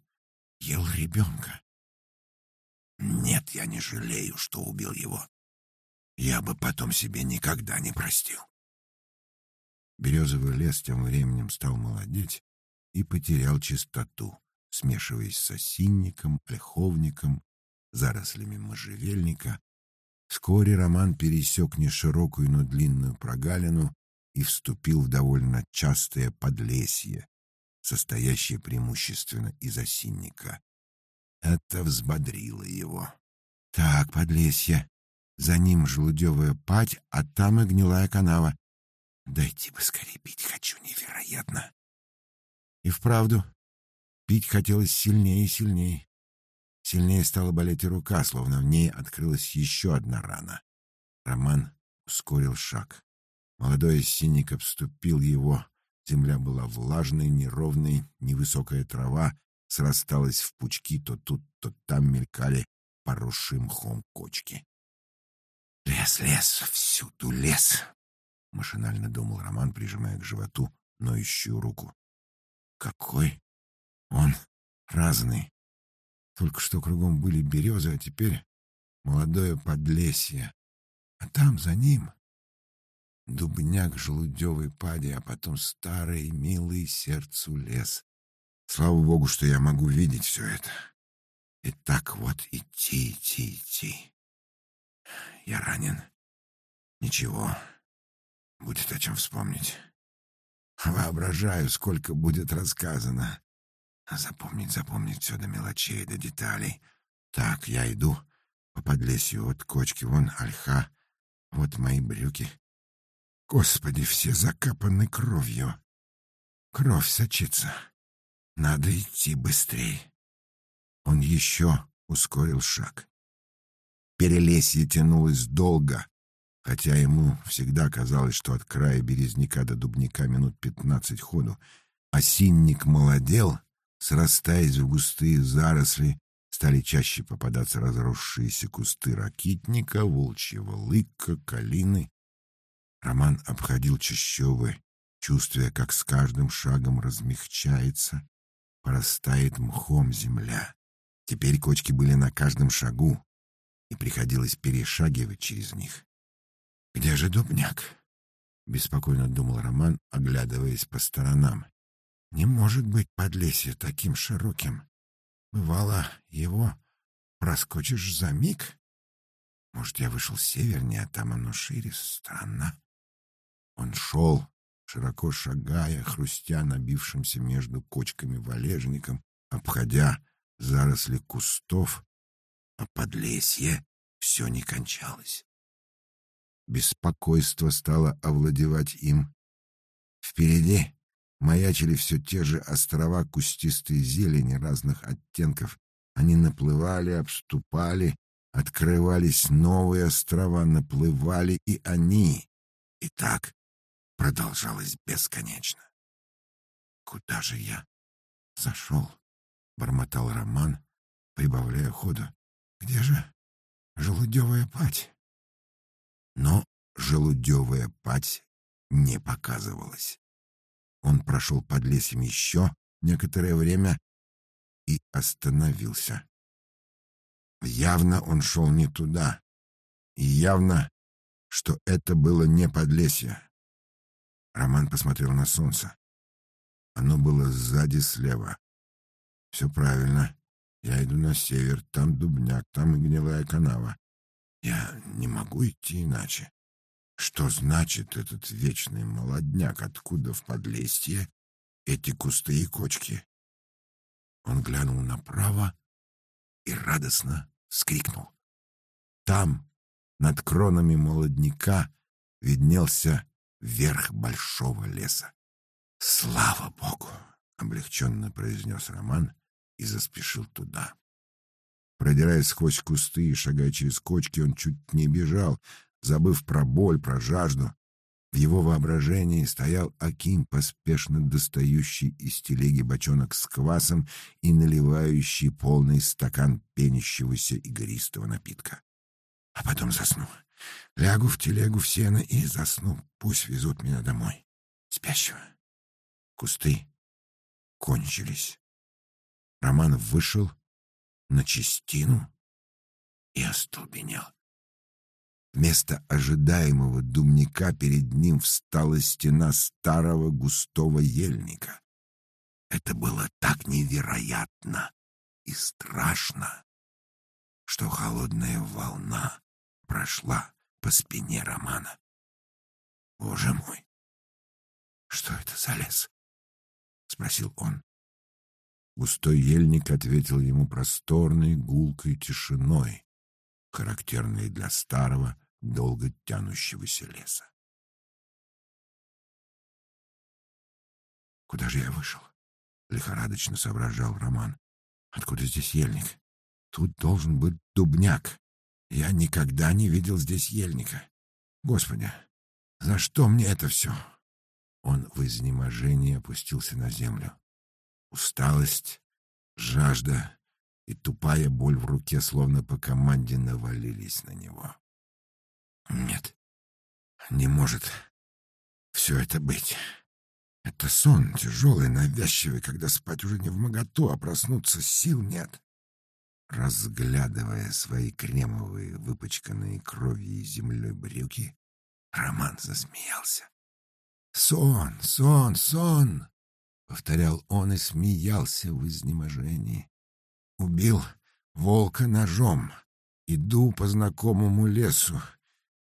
ел ребенка. Нет, я не жалею, что убил его. Я бы потом себе никогда не простил. Березовый лес тем временем стал молодеть и потерял чистоту смешиваясь с осинником, ольховником, зарослями можжевельника. Вскоре Роман пересек не широкую, но длинную прогалину и вступил в довольно частое подлесье, состоящее преимущественно из осинника. Это взбодрило его. «Так, подлесье. За ним желудевая пать, а там и гнилая канава. Дайте бы скорее пить хочу, невероятно!» И вправду, Пить хотелось сильнее и сильнее. Сильнее стала болеть и рука, словно в ней открылась еще одна рана. Роман ускорил шаг. Молодой синик обступил его. Земля была влажной, неровной, невысокая трава срасталась в пучки, то тут, то там мелькали поросшие мхом кочки. «Лес, лес, всюду лес!» — машинально думал Роман, прижимая к животу ноющую руку. «Какой он разный. Только что кругом были березы, а теперь молодое подлесье. А там за ним дубняк желудевой пади, а потом старый, милый сердцу лес. Слава богу, что я могу видеть все это. И так вот идти, идти, идти. Я ранен. Ничего. Будет о чем вспомнить. Воображаю, сколько будет рассказано. А запомнить, запомнить все до мелочей, до деталей. Так, я иду по подлесью от кочки, вон ольха, вот мои брюки. Господи, все закапаны кровью. Кровь сочится. Надо идти быстрей. Он еще ускорил шаг. Перелесье тянулось долго, хотя ему всегда казалось, что от края березняка до дубника минут пятнадцать ходу. Осинник молодел, Срастаясь в густые заросли, стали чаще попадаться разросшиеся кусты ракитника, волчьего лыка, калины. Роман обходил чащобы, чувствуя, как с каждым шагом размягчается, порастает мхом земля. Теперь кочки были на каждом шагу, и приходилось перешагивать через них. «Где же дубняк?» — беспокойно думал Роман, оглядываясь по сторонам. Не может быть подлесье таким широким. Бывало, его проскочишь за миг. Может, я вышел севернее, а там оно шире. Странно. Он шел, широко шагая, хрустя набившимся между кочками валежником, обходя заросли кустов, а подлесье все не кончалось. Беспокойство стало овладевать им. Впереди маячили все те же острова кустистой зелени разных оттенков. Они наплывали, обступали, открывались новые острова, наплывали и они. И так продолжалось бесконечно. «Куда же я зашел?» — бормотал Роман, прибавляя ходу. «Где же желудевая пать?» Но желудевая пать не показывалась. Он прошел под лесом еще некоторое время и остановился. Явно он шел не туда, и явно, что это было не подлесье. Роман посмотрел на солнце. Оно было сзади слева. Все правильно. Я иду на север, там дубняк, там и гнилая канава. Я не могу идти иначе. Что значит этот вечный молодняк? Откуда в подлесье эти кусты и кочки? Он глянул направо и радостно вскрикнул. Там, над кронами молодняка, виднелся верх большого леса. «Слава Богу!» — облегченно произнес Роман и заспешил туда. Продираясь сквозь кусты и шагая через кочки, он чуть не бежал, забыв про боль, про жажду. В его воображении стоял Аким, поспешно достающий из телеги бочонок с квасом и наливающий полный стакан пенящегося игристого напитка. А потом засну. Лягу в телегу в сено и засну. Пусть везут меня домой. Спящего. Кусты кончились. Роман вышел на чистину и остолбенел. Вместо ожидаемого думника перед ним встала стена старого густого ельника. Это было так невероятно и страшно, что холодная волна прошла по спине Романа. «Боже мой! Что это за лес?» — спросил он. Густой ельник ответил ему просторной гулкой тишиной, характерной для старого долго тянущегося леса. «Куда же я вышел?» — лихорадочно соображал Роман. «Откуда здесь ельник? Тут должен быть дубняк. Я никогда не видел здесь ельника. Господи, за что мне это все?» Он в изнеможении опустился на землю. Усталость, жажда и тупая боль в руке словно по команде навалились на него. Нет, не может все это быть. Это сон тяжелый, навязчивый, когда спать уже не в моготу, а проснуться сил нет. Разглядывая свои кремовые, выпачканные кровью и землей брюки, Роман засмеялся. «Сон, сон, сон!» — повторял он и смеялся в изнеможении. «Убил волка ножом. Иду по знакомому лесу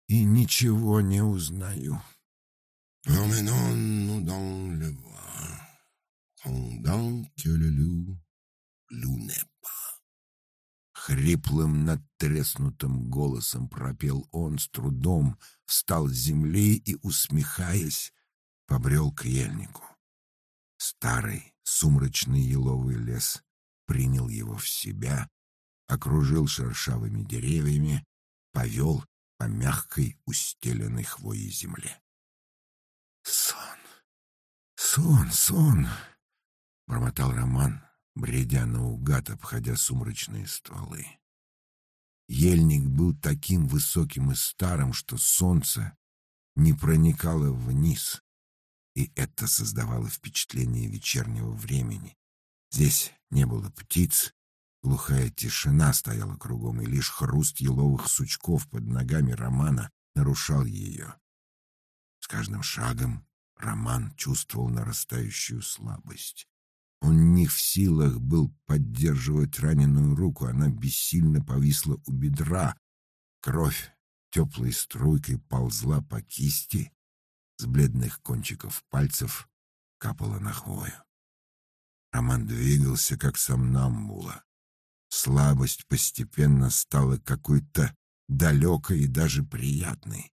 и ничего не узнаю. Emmenons-nous dans le bois, pendant que le. Хриплым, надтреснутым голосом пропел он с трудом, встал с земли и, усмехаясь, побрел к ельнику. Старый сумрачный еловый лес принял его в себя, окружил шершавыми деревьями, повел по мягкой, устеленной хвоей земле. «Сон! Сон! Сон!» — бормотал Роман, бредя наугад, обходя сумрачные стволы. Ельник был таким высоким и старым, что солнце не проникало вниз, и это создавало впечатление вечернего времени. Здесь не было птиц, Глухая тишина стояла кругом, и лишь хруст еловых сучков под ногами Романа нарушал ее. С каждым шагом Роман чувствовал нарастающую слабость. Он не в силах был поддерживать раненую руку, она бессильно повисла у бедра. Кровь теплой струйкой ползла по кисти, с бледных кончиков пальцев капала на хвою. Роман двигался, как сомнамбула. Слабость постепенно стала какой-то далекой и даже приятной.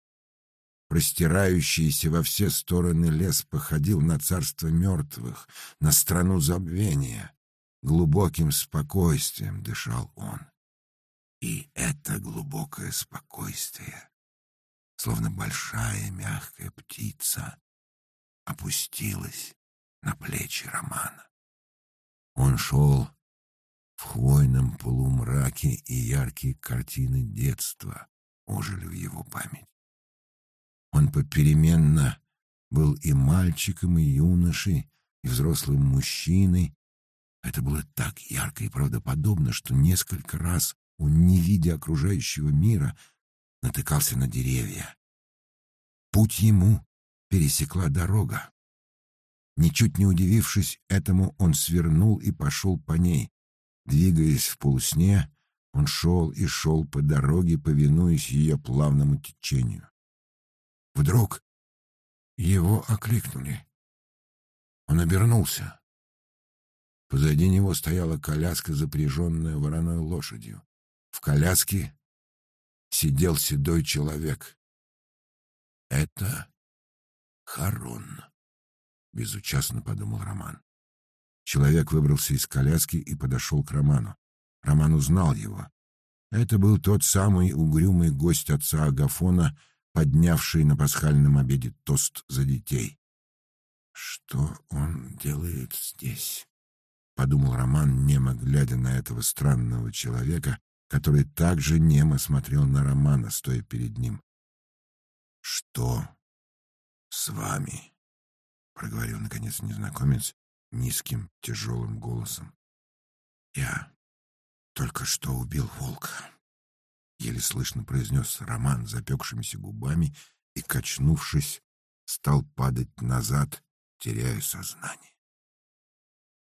Простирающийся во все стороны лес походил на царство мертвых, на страну забвения. Глубоким спокойствием дышал он. И это глубокое спокойствие, словно большая мягкая птица, опустилось на плечи Романа. Он шел в хвойном полумраке и яркие картины детства ожили в его память. Он попеременно был и мальчиком, и юношей, и взрослым мужчиной. Это было так ярко и правдоподобно, что несколько раз он, не видя окружающего мира, натыкался на деревья. Путь ему пересекла дорога. Ничуть не удивившись этому, он свернул и пошел по ней, Двигаясь в полусне, он шел и шел по дороге, повинуясь ее плавному течению. Вдруг его окликнули. Он обернулся. Позади него стояла коляска, запряженная вороной лошадью. В коляске сидел седой человек. «Это Харон», — безучастно подумал Роман. Человек выбрался из коляски и подошел к Роману. Роман узнал его. Это был тот самый угрюмый гость отца Агафона, поднявший на пасхальном обеде тост за детей. «Что он делает здесь?» — подумал Роман, немо глядя на этого странного человека, который также немо смотрел на Романа, стоя перед ним. «Что с вами?» — проговорил, наконец, незнакомец низким, тяжелым голосом. «Я только что убил волка», — еле слышно произнес Роман запекшимися губами и, качнувшись, стал падать назад, теряя сознание.